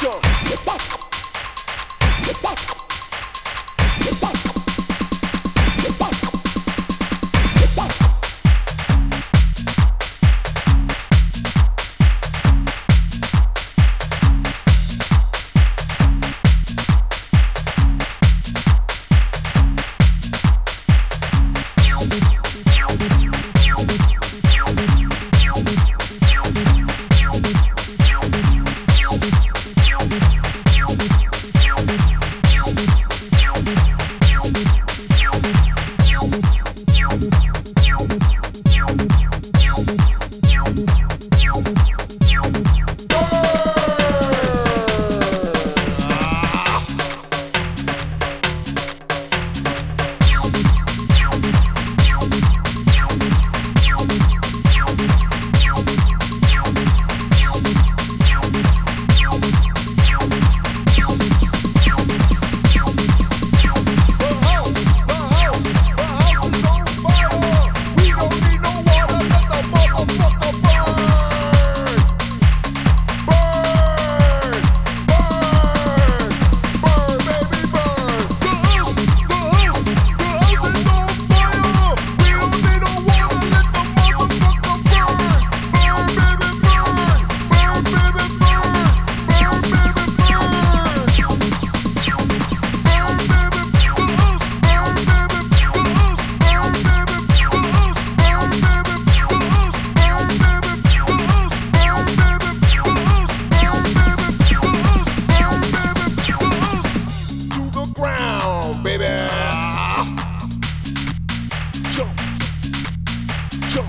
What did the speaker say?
Yo. jump.